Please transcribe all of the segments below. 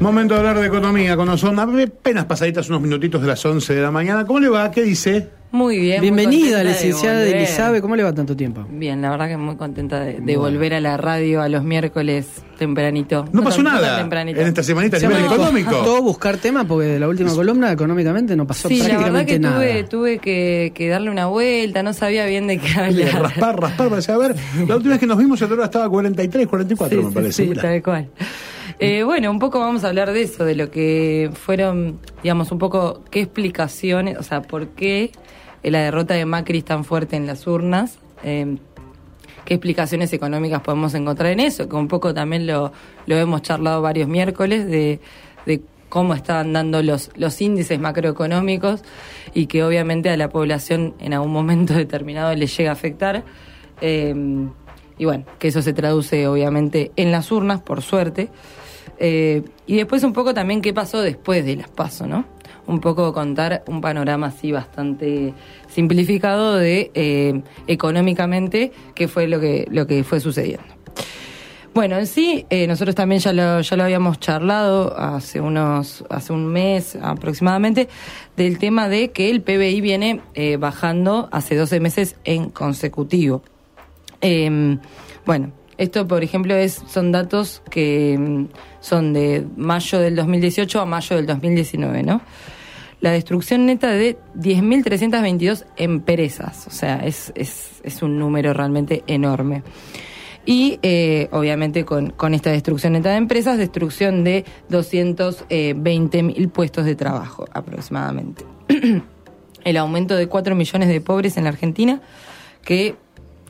Momento de hablar de economía con Osona. Apenas pasaditas unos minutitos de las 11 de la mañana. ¿Cómo le va? ¿Qué dice? Muy bien. Bienvenida, licenciada de Elisabe. ¿Cómo le va tanto tiempo? Bien, la verdad que muy contenta de, volver a la radio a los miércoles tempranito. No, pasó nada en esta semanita a nivel económico. Todo buscar tema porque de la última columna económicamente no pasó sí, prácticamente la verdad que Tuve, tuve que, darle una vuelta, no sabía bien de qué hablar. Raspar, raspar, para ver. La última vez que nos vimos el dólar estaba 43, 44 me parece. Sí, tal cual. Eh, bueno, un poco vamos a hablar de eso, de lo que fueron, digamos, un poco qué explicaciones, o sea, por qué la derrota de Macri es tan fuerte en las urnas. Eh, qué explicaciones económicas podemos encontrar en eso, que un poco también lo, lo hemos charlado varios miércoles de, de cómo estaban dando los, los índices macroeconómicos y que obviamente a la población en algún momento determinado le llega a afectar. Eh, y bueno, que eso se traduce obviamente en las urnas, por suerte. Eh, y después un poco también qué pasó después de las pasos, ¿no? Un poco contar un panorama así bastante simplificado de eh, económicamente qué fue lo que, lo que fue sucediendo. Bueno, en sí, eh, nosotros también ya lo, ya lo habíamos charlado hace unos, hace un mes aproximadamente, del tema de que el PBI viene bajando hace 12 meses en consecutivo. bueno, esto, por ejemplo, es, son datos que mm, son de mayo del 2018 a mayo del 2019, ¿no? La destrucción neta de 10.322 empresas, o sea, es, es, es, un número realmente enorme. Y eh, obviamente con, con, esta destrucción neta de empresas, destrucción de 220.000 puestos de trabajo aproximadamente. El aumento de 4 millones de pobres en la Argentina, que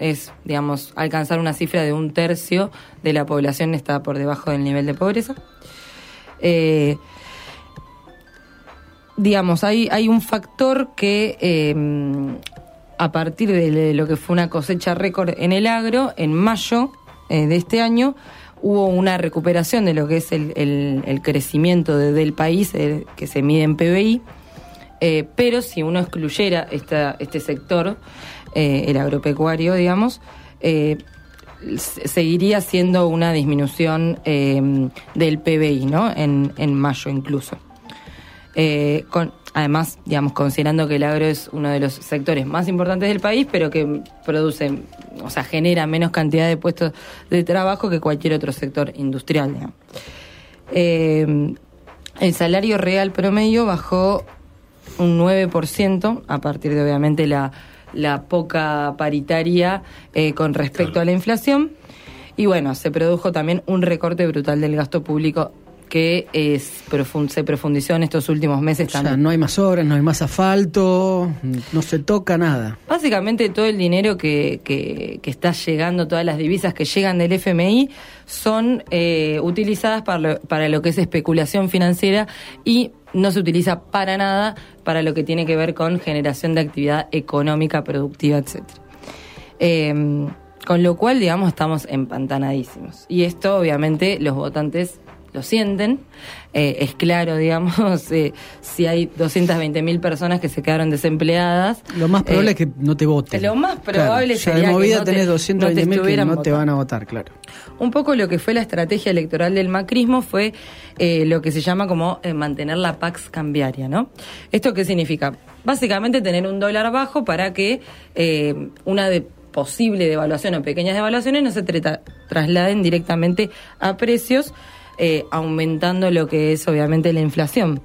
es, digamos, alcanzar una cifra de un tercio de la población está por debajo del nivel de pobreza. Eh, digamos, hay, hay un factor que eh, a partir de lo que fue una cosecha récord en el agro, en mayo eh, de este año, hubo una recuperación de lo que es el, el, crecimiento del país, que se mide en PBI, pero si uno excluyera esta, este sector, eh, el agropecuario, digamos, eh, seguiría siendo una disminución eh, del PBI, ¿no? En, en mayo incluso. además, digamos, considerando que el agro es uno de los sectores más importantes del país, pero que produce, o sea, genera menos cantidad de puestos de trabajo que cualquier otro sector industrial. el salario real promedio bajó un 9% a partir de, obviamente, la la poca paritaria eh, con respecto a la inflación. Y bueno, se produjo también un recorte brutal del gasto público que es, se profundizó en estos últimos meses o Sea, no hay más obras, no hay más asfalto, no se toca nada. Básicamente todo el dinero que, que, está llegando, todas las divisas que llegan del FMI son eh, utilizadas para lo, para lo que es especulación financiera y no se utiliza para nada para lo que tiene que ver con generación de actividad económica, productiva, etc. Em, con lo cual, digamos, estamos empantanadísimos. Y esto, obviamente, los votantes lo sienten. Eh, es claro, digamos, eh, si hay 220 mil personas que se quedaron desempleadas. Lo más probable eh, es que no te voten. Lo más probable sería de movida que tenés 220 mil que no te van a votar, claro. Un poco lo que fue la estrategia electoral del macrismo fue lo que se llama como mantener la pax cambiaria, ¿no? ¿Esto qué significa? Básicamente tener un dólar bajo para que una de posible devaluación o pequeñas devaluaciones no se trasladen directamente a precios eh, aumentando lo que es obviamente la inflación.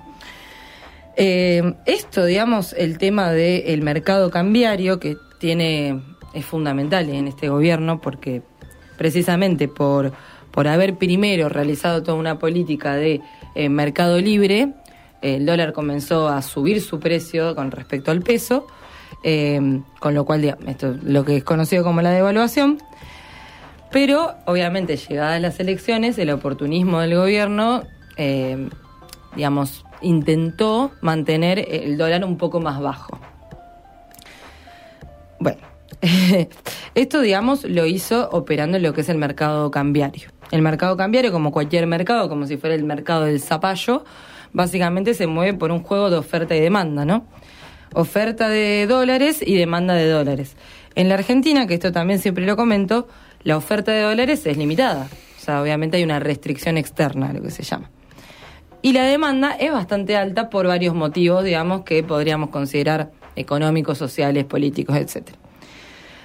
Eh, esto, digamos, el tema del mercado cambiario que tiene es fundamental en este gobierno porque precisamente por, por haber primero realizado toda una política de eh, mercado libre, el dólar comenzó a subir su precio con respecto al peso, con lo cual, esto lo que es conocido como la devaluación, pero, obviamente, llegadas las elecciones, el oportunismo del gobierno, eh, digamos, intentó mantener el dólar un poco más bajo. Bueno, esto, digamos, lo hizo operando en lo que es el mercado cambiario. El mercado cambiario, como cualquier mercado, como si fuera el mercado del zapallo, básicamente se mueve por un juego de oferta y demanda, ¿no? Oferta de dólares y demanda de dólares. En la Argentina, que esto también siempre lo comento, la oferta de dólares es limitada. O sea, obviamente hay una restricción externa, lo que se llama. Y la demanda es bastante alta por varios motivos, digamos, que podríamos considerar económicos, sociales, políticos, etcétera.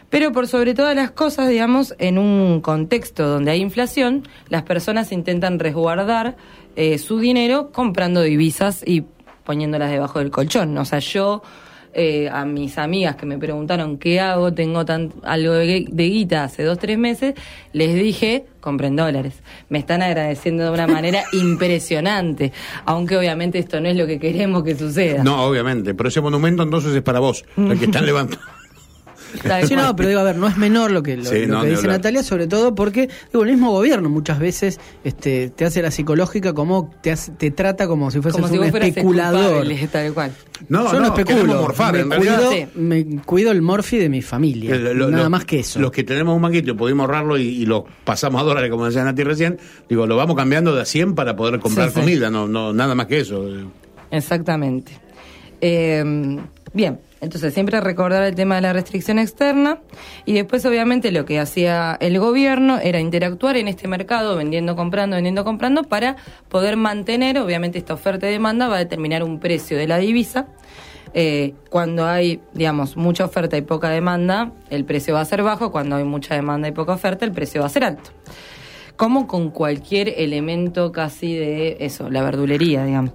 Pero por sobre todas las cosas, digamos, en un contexto donde hay inflación, las personas intentan resguardar eh, su dinero comprando divisas y poniéndolas debajo del colchón. O sea, yo eh, a mis amigas que me preguntaron qué hago, tengo tan, algo de, de guita hace dos, tres meses, les dije, compren dólares. Me están agradeciendo de una manera impresionante, aunque obviamente esto no es lo que queremos que suceda. No, obviamente, pero ese monumento entonces es para vos, el que están levantando. Sí, no, pero digo, a ver, no es menor lo que, lo, Sí, lo no, que ni dice hablar. Natalia, sobre todo porque digo, el mismo gobierno muchas veces este, te hace la psicológica como te, hace- te trata como si fueses Como si un especulador. culpable, tal cual. No, Yo no, especulo, queremos morfar, me, en cuido, Sí. me cuido el morfi de mi familia, Eh, lo- nada lo- más que eso. Los que tenemos un manguito y pudimos ahorrarlo y, y lo pasamos a dólares, como decía Nati recién, digo, lo vamos cambiando de a 100 para poder comprar Sí, sí. comida, no, no, nada más que eso. Exactamente. Eh, bien, entonces siempre recordar el tema de la restricción externa y después obviamente lo que hacía el gobierno era interactuar en este mercado, vendiendo, comprando, vendiendo, comprando, para poder mantener, obviamente esta oferta y demanda va a determinar un precio de la divisa. Eh, cuando hay, digamos, mucha oferta y poca demanda, el precio va a ser bajo, cuando hay mucha demanda y poca oferta, el precio va a ser alto como con cualquier elemento casi de eso, la verdulería, digamos.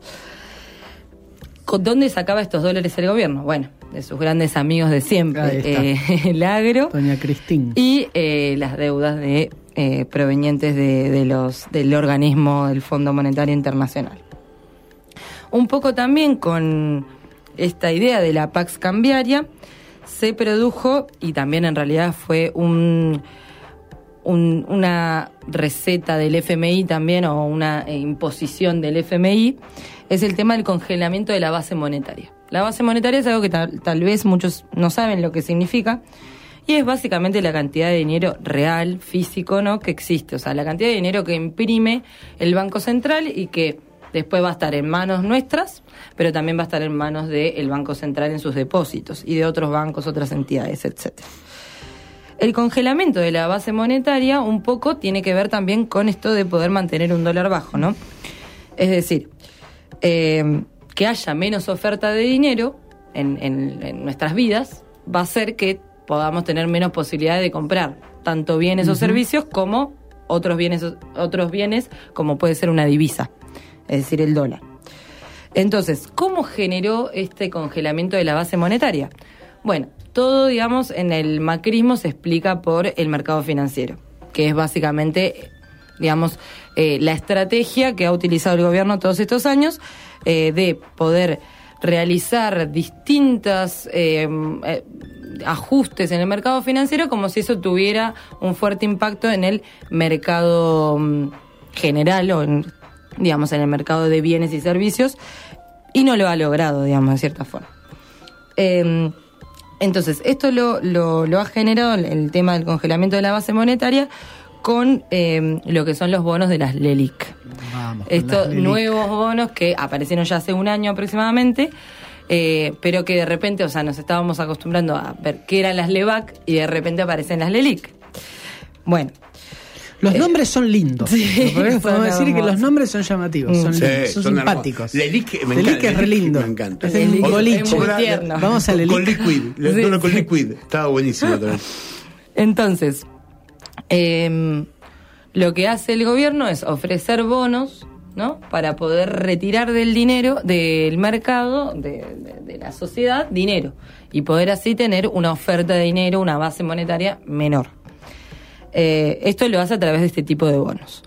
¿Con ¿Dónde sacaba estos dólares el gobierno? Bueno, de sus grandes amigos de siempre, eh, el agro Doña Cristín. y eh, las deudas de eh, provenientes de, de los del organismo del Fondo Monetario Internacional. Un poco también con esta idea de la Pax cambiaria se produjo y también en realidad fue un, un- una receta del FMI también o una eh, imposición del FMI es el tema del congelamiento de la base monetaria. La base monetaria es algo que tal, tal vez muchos no saben lo que significa y es básicamente la cantidad de dinero real, físico, ¿no? que existe, o sea, la cantidad de dinero que imprime el Banco Central y que después va a estar en manos nuestras, pero también va a estar en manos del Banco Central en sus depósitos y de otros bancos, otras entidades, etcétera. El congelamiento de la base monetaria un poco tiene que ver también con esto de poder mantener un dólar bajo, ¿no? Es decir, eh, que haya menos oferta de dinero en, en- en nuestras vidas va a hacer que podamos tener menos posibilidad de comprar tanto bienes o servicios como otros bienes, otros bienes como puede ser una divisa, es decir, el dólar. Entonces, ¿cómo generó este congelamiento de la base monetaria? Bueno, todo, digamos, en el macrismo se explica por el mercado financiero, que es básicamente, digamos, eh, la estrategia que ha utilizado el gobierno todos estos años eh, de poder realizar distintas eh, ajustes en el mercado financiero como si eso tuviera un fuerte impacto en el mercado mm, general o en, digamos en el mercado de bienes y servicios y no lo ha logrado digamos de cierta forma. Eh, entonces esto lo, lo, lo ha generado el, tema del congelamiento de la base monetaria con eh, lo que son los bonos de las LELIC Vamos, estos las nuevos bonos que aparecieron ya hace un año aproximadamente, eh, pero que de repente, o sea, nos estábamos acostumbrando a ver qué eran las LEVAC y de repente aparecen las LELIC. Bueno, Los nombres son lindos. sí, podemos decir que los nombres son llamativos, son, Sí, lindos, son, son simpáticos. Lelic me encanta, es re lindo. me encanta. Es boliche. tierno. Vamos a Lelic. con liquid, le- Sí, no, con sí. liquid, estaba buenísimo también. entonces, eh, lo que hace el gobierno es ofrecer bonos, ¿no? Para poder retirar del dinero, del mercado, de, de- de la sociedad, dinero. Y poder así tener una oferta de dinero, una base monetaria menor. Eh, esto lo hace a través de este tipo de bonos.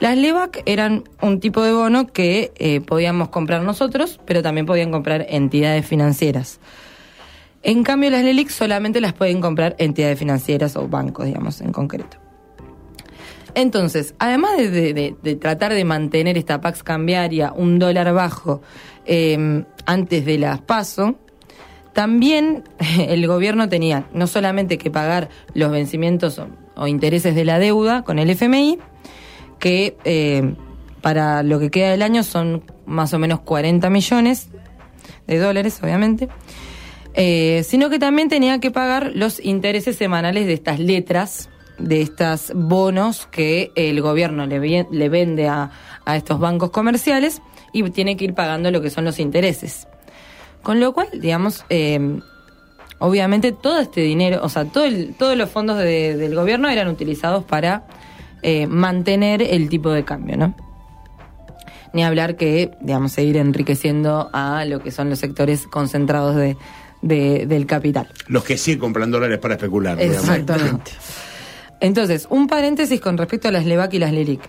Las LEVAC eran un tipo de bono que eh, podíamos comprar nosotros, pero también podían comprar entidades financieras. En cambio, las LELIC solamente las pueden comprar entidades financieras o bancos, digamos, en concreto. Entonces, además de, tratar de mantener esta Pax cambiaria, un dólar bajo, eh, antes de las PASO, también el gobierno tenía no solamente que pagar los vencimientos o, intereses de la deuda con el FMI, que eh, para lo que queda del año son más o menos 40 millones de dólares, obviamente, eh, sino que también tenía que pagar los intereses semanales de estas letras, de estos bonos que el gobierno le, le vende a, a estos bancos comerciales y tiene que ir pagando lo que son los intereses. Con lo cual, digamos, eh, obviamente todo este dinero, o sea, todo el- todos los fondos de- del gobierno eran utilizados para eh, mantener el tipo de cambio, ¿no? Ni hablar que, digamos, seguir enriqueciendo a lo que son los sectores concentrados de, de- del capital. Los que sí compran dólares para especular. digamos. Exactamente. Entonces, un paréntesis con respecto a las LEVAC y las LELIC.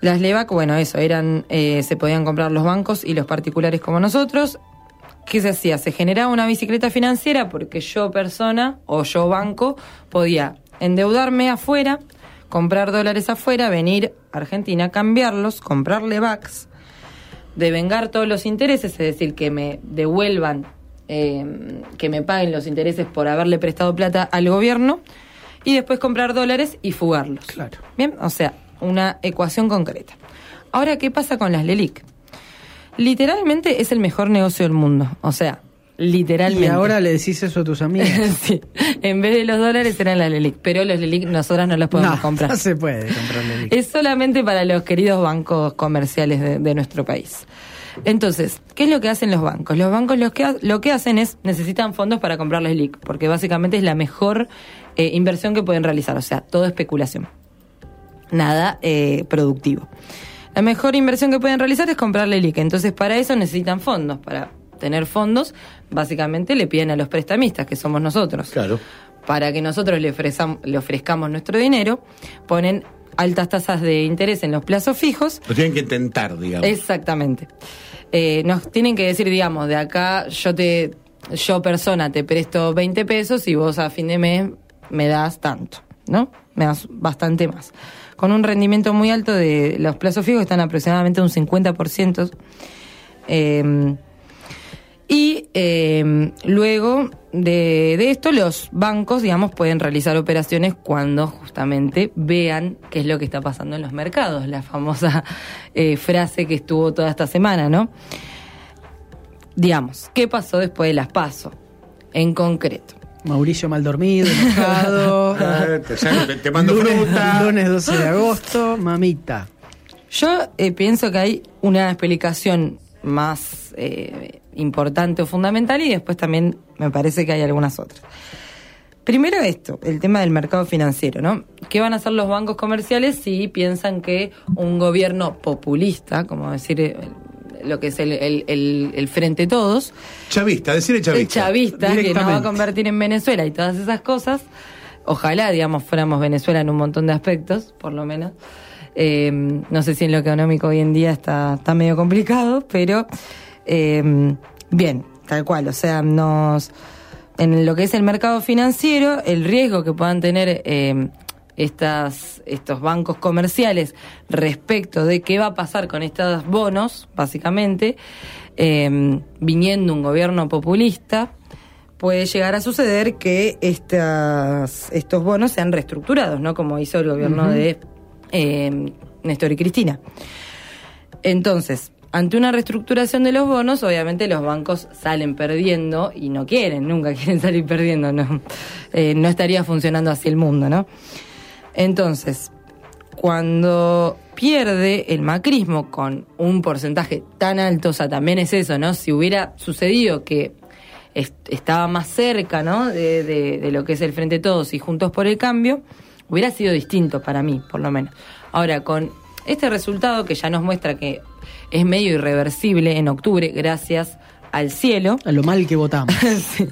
Las LEVAC, bueno, eso, eran, eh, se podían comprar los bancos y los particulares como nosotros. ¿Qué se hacía? Se generaba una bicicleta financiera porque yo persona o yo banco podía endeudarme afuera, comprar dólares afuera, venir a Argentina, cambiarlos, comprar LEVACs, devengar todos los intereses, es decir, que me devuelvan, eh, que me paguen los intereses por haberle prestado plata al gobierno y después comprar dólares y fugarlos. Claro. Bien, o sea, una ecuación concreta. Ahora, ¿qué pasa con las LELIC? Literalmente es el mejor negocio del mundo. O sea, literalmente. Y ahora le decís eso a tus amigas. sí. En vez de los dólares eran las LELIC. Pero los LELIC nosotras no los podemos no, comprar. no se puede comprar Lelic. Es solamente para los queridos bancos comerciales de, de nuestro país. Entonces, ¿qué es lo que hacen los bancos? Los bancos lo que, ha- lo que hacen es necesitan fondos para comprar las LIC, porque básicamente es la mejor eh, inversión que pueden realizar, o sea, todo especulación. Nada eh, productivo. La mejor inversión que pueden realizar es comprar la LIC, entonces para eso necesitan fondos. Para tener fondos, básicamente le piden a los prestamistas, que somos nosotros Claro. para que nosotros le, ofrezam- le ofrezcamos nuestro dinero, ponen altas tasas de interés en los plazos fijos. Lo tienen que intentar, digamos. Exactamente. Eh, nos tienen que decir, digamos, de acá yo te, yo persona te presto 20 pesos y vos a fin de mes me das tanto, ¿no? Me das bastante más. Con un rendimiento muy alto de los plazos fijos están aproximadamente un 50%. Eh, y eh, luego de, de esto, los bancos, digamos, pueden realizar operaciones cuando justamente vean qué es lo que está pasando en los mercados. La famosa eh, frase que estuvo toda esta semana, ¿no? Digamos, ¿qué pasó después de las PASO? En concreto. Mauricio mal dormido, enojado. Ah, te, mando lunes, fruta. lunes 12 de agosto, mamita. Yo eh, pienso que hay una explicación más eh, importante o fundamental y después también me parece que hay algunas otras. Primero esto, el tema del mercado financiero, ¿no? ¿Qué van a hacer los bancos comerciales si piensan que un gobierno populista, como decir eh, lo que es el, el, el- el Frente Todos, Chavista, decirle el chavista. chavista que nos va a convertir en Venezuela y todas esas cosas. Ojalá, digamos, fuéramos Venezuela en un montón de aspectos, por lo menos. Eh, no sé si en lo económico hoy en día está, está medio complicado, pero eh, bien, tal cual. O sea, nos en lo que es el mercado financiero, el riesgo que puedan tener eh, estas, estos bancos comerciales respecto de qué va a pasar con estos bonos, básicamente, eh, viniendo un gobierno populista, puede llegar a suceder que estas, estos bonos sean reestructurados, ¿no? Como hizo el gobierno de eh, Néstor y Cristina. Entonces, ante una reestructuración de los bonos, obviamente los bancos salen perdiendo y no quieren, nunca quieren salir perdiendo, no, Eh, no estaría funcionando así el mundo, ¿no? Entonces, cuando pierde el macrismo con un porcentaje tan alto, o sea, también es eso, ¿no? Si hubiera sucedido que est- estaba más cerca, ¿no? De, de- de lo que es el Frente Todos y Juntos por el Cambio, hubiera sido distinto para mí, por lo menos. Ahora, con este resultado que ya nos muestra que es medio irreversible en octubre, gracias al cielo, A lo mal que votamos. Sí,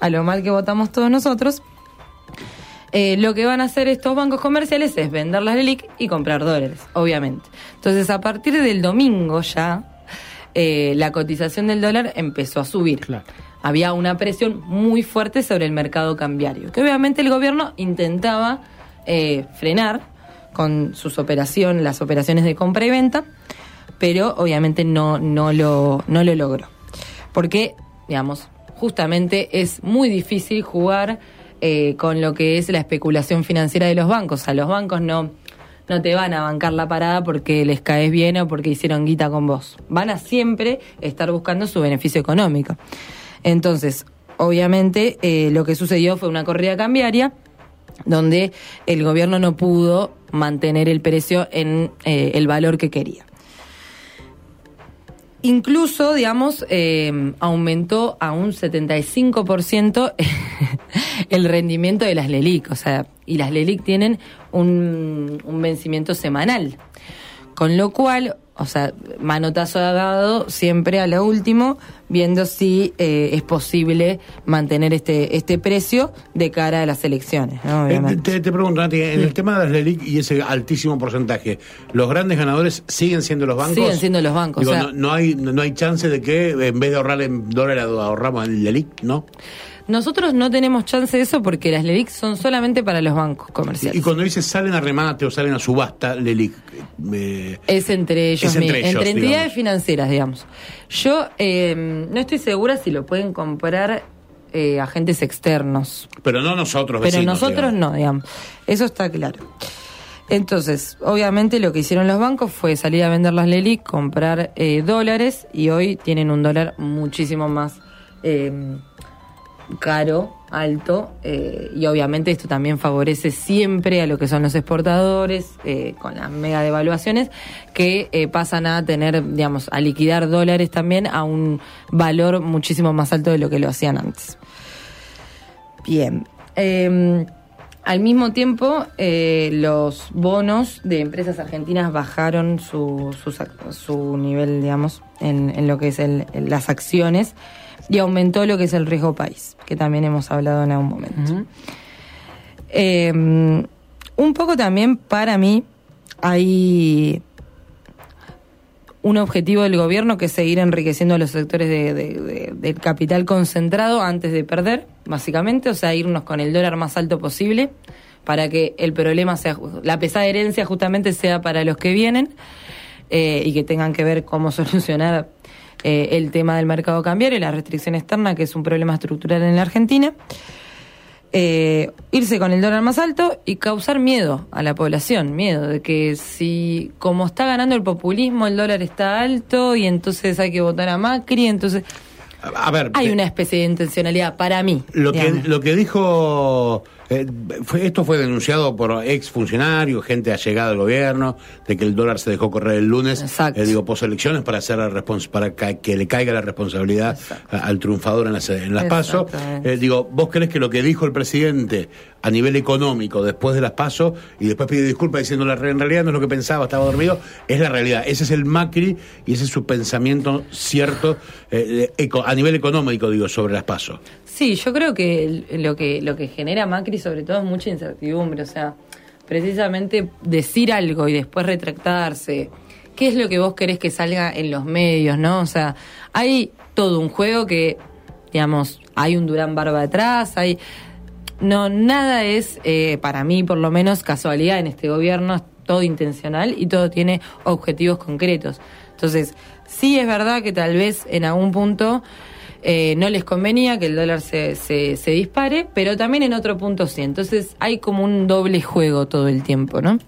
a lo mal que votamos todos nosotros, eh, lo que van a hacer estos bancos comerciales es vender las LELIC y comprar dólares, obviamente. Entonces, a partir del domingo ya, eh, la cotización del dólar empezó a subir. Claro. Había una presión muy fuerte sobre el mercado cambiario, que obviamente el gobierno intentaba eh, frenar con sus operaciones, las operaciones de compra y venta, pero obviamente no, no, lo, no lo logró. Porque, digamos, justamente es muy difícil jugar eh, con lo que es la especulación financiera de los bancos. O sea, los bancos no, no te van a bancar la parada porque les caes bien o porque hicieron guita con vos. Van a siempre estar buscando su beneficio económico. Entonces, obviamente, eh, lo que sucedió fue una corrida cambiaria donde el gobierno no pudo mantener el precio en eh, el valor que quería. Incluso, digamos, eh, aumentó a un 75% el rendimiento de las LELIC. O sea, y las LELIC tienen un, un vencimiento semanal. Con lo cual, o sea, manotazo dado siempre a lo último, viendo si eh, es posible mantener este este precio de cara a las elecciones. ¿no? Eh, te, te pregunto, Nati, en el tema de las LELIC y ese altísimo porcentaje, ¿los grandes ganadores siguen siendo los bancos? Siguen siendo los bancos, Digo, o sea- no, no hay, no hay chance de que en vez de ahorrar en dólares ahorramos en LELIC, ¿no? Nosotros no tenemos chance de eso porque las LELIC son solamente para los bancos comerciales. Y cuando dices salen a remate o salen a subasta, LELIC, eh, Es entre ellos, Es entre entidades digamos. financieras, digamos. Yo eh, no estoy segura si lo pueden comprar eh, agentes externos, pero no nosotros, pero vecinos, nosotros digamos. no, digamos. Eso está claro. Entonces, obviamente lo que hicieron los bancos fue salir a vender las LELIC, comprar eh, dólares y hoy tienen un dólar muchísimo más eh, caro, alto, eh, y obviamente esto también favorece siempre a lo que son los exportadores, eh, con las mega devaluaciones, que eh, pasan a tener, digamos, a liquidar dólares también a un valor muchísimo más alto de lo que lo hacían antes. Bien. Eh, al mismo tiempo, los bonos de empresas argentinas bajaron su, su, su nivel, digamos, en, en lo que es el- las acciones y aumentó lo que es el riesgo país, que también hemos hablado en algún momento. Eh, un poco también para mí hay un objetivo del gobierno que es seguir enriqueciendo a los sectores de, de- de- del capital concentrado antes de perder, básicamente, o sea, irnos con el dólar más alto posible para que el problema sea, la pesada herencia justamente sea para los que vienen eh, y que tengan que ver cómo solucionar eh, el tema del mercado cambiario y la restricción externa, que es un problema estructural en la Argentina eh, irse con el dólar más alto y causar miedo a la población, miedo de que si como está ganando el populismo el dólar está alto y entonces hay que votar a Macri, entonces A, ver, hay eh, una especie de intencionalidad para mí. Lo que, lo que dijo, eh, fue, esto fue denunciado por ex funcionarios, gente allegada al gobierno, de que el dólar se dejó correr el lunes, eh, digo, poselecciones para hacer la respons- para ca- que le caiga la responsabilidad a- al triunfador en las, en las PASO. Eh, digo, ¿vos crees que lo que dijo el presidente a nivel económico después de las PASO y después pide disculpas diciendo la en realidad no es lo que pensaba, estaba dormido, es la realidad? Ese es el Macri y ese es su pensamiento cierto eh, a nivel económico, digo, sobre las PASO. Sí, yo creo que lo que lo que genera Macri sobre todo es mucha incertidumbre, o sea, precisamente decir algo y después retractarse. ¿Qué es lo que vos querés que salga en los medios, no? O sea, hay todo un juego que digamos, hay un Durán Barba detrás, hay no nada es eh, para mí por lo menos casualidad en este gobierno, es todo intencional y todo tiene objetivos concretos. Entonces, sí es verdad que tal vez en algún punto eh, no les convenía que el dólar se, se, se dispare, pero también en otro punto sí. Entonces hay como un doble juego todo el tiempo, ¿no?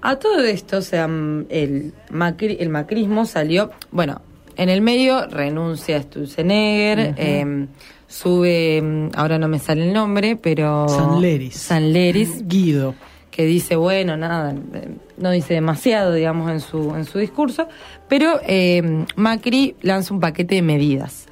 A todo esto, o sea, mm, el, macri- el macrismo salió, bueno, en el medio renuncia a Stulzenegger, eh, sube, mm, ahora no me sale el nombre, pero... Sanleris. Sanleris, Guido. Que dice, bueno, nada, no dice demasiado, digamos, en su, en su discurso, pero eh, Macri lanza un paquete de medidas.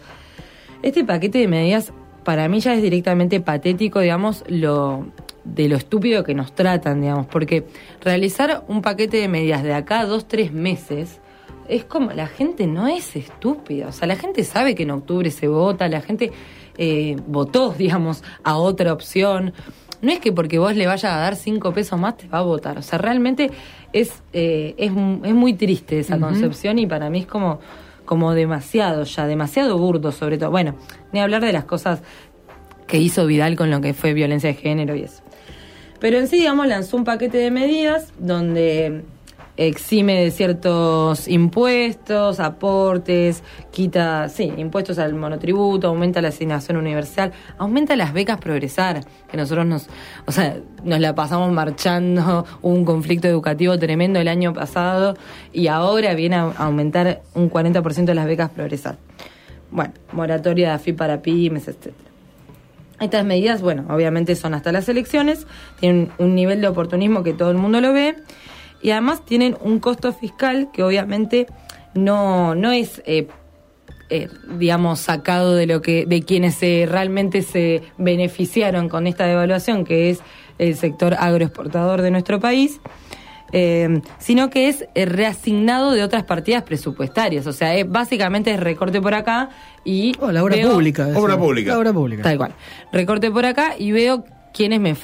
Este paquete de medidas para mí ya es directamente patético, digamos, lo de lo estúpido que nos tratan, digamos, porque realizar un paquete de medidas de acá a dos, tres meses es como, la gente no es estúpida, o sea, la gente sabe que en octubre se vota, la gente eh, votó, digamos, a otra opción. No es que porque vos le vayas a dar cinco pesos más te va a votar, o sea, realmente es, eh, es, es muy triste esa concepción y para mí es como como demasiado ya, demasiado burdo sobre todo. Bueno, ni hablar de las cosas que hizo Vidal con lo que fue violencia de género y eso. Pero en sí, digamos, lanzó un paquete de medidas donde exime de ciertos impuestos, aportes, quita, sí, impuestos al monotributo, aumenta la asignación universal, aumenta las becas progresar, que nosotros nos, o sea, nos la pasamos marchando, hubo un conflicto educativo tremendo el año pasado y ahora viene a aumentar un 40% de las becas progresar. Bueno, moratoria de AFI para pymes, etcétera. Estas medidas, bueno, obviamente son hasta las elecciones, tienen un nivel de oportunismo que todo el mundo lo ve y además tienen un costo fiscal que obviamente no, no es eh, eh, digamos, sacado de lo que, de quienes se, realmente se beneficiaron con esta devaluación, que es el sector agroexportador de nuestro país. Eh, sino que es eh, reasignado de otras partidas presupuestarias. O sea, es, básicamente es recorte por acá y. Oh, la obra veo- pública. Obra pública. La obra pública. Tal cual. Recorte por acá y veo quiénes me,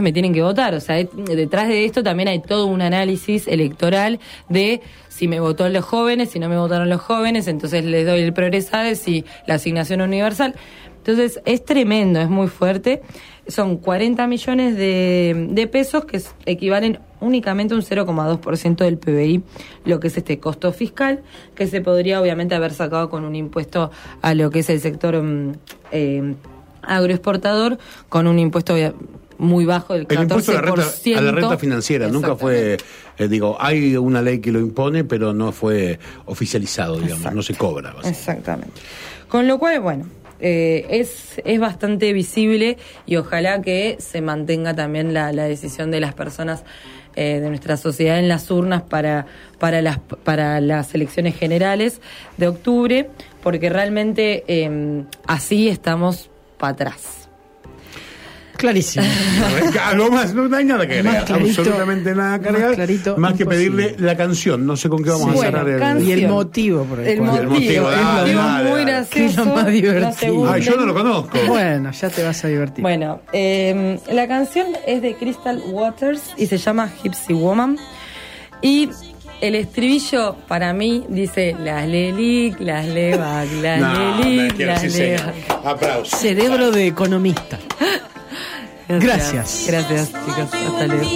me tienen que votar. O sea, detrás de esto también hay todo un análisis electoral de si me votó los jóvenes, si no me votaron los jóvenes, entonces les doy el progresado, si la asignación universal. Entonces es tremendo, es muy fuerte. Son 40 millones de, de pesos que equivalen únicamente a un 0,2% del PBI, lo que es este costo fiscal, que se podría obviamente haber sacado con un impuesto a lo que es el sector mm, eh, agroexportador, con un impuesto muy bajo del 14%. El impuesto a la renta, a la renta financiera nunca fue, eh, digo, hay una ley que lo impone, pero no fue oficializado, digamos, Exacto. no se cobra. Exactamente. Con lo cual, bueno, eh, es, es bastante visible y ojalá que se mantenga también la, la decisión de las personas eh, de nuestra sociedad en las urnas para, para, las, para las elecciones generales de octubre, porque realmente eh, así estamos para atrás. Clarísimo. Algo más, no hay nada que agregar, clarito, absolutamente nada que más agregar, clarito, más que pedirle la canción, no sé con qué vamos Sí. a cerrar Bueno, el... canción. y el motivo por el, El cual. el motivo, motivo, muy gracioso. Lo más divertido. Ay, yo no lo conozco. Bueno, ya te vas a divertir. Bueno, eh, la canción es de Crystal Waters y se llama Gypsy Woman. Y el estribillo para mí dice las lelic, las levac, las No, lelic, las sí, levac. Aplausos. Cerebro de economista. Gracias. Gracias, chicos. Hasta luego.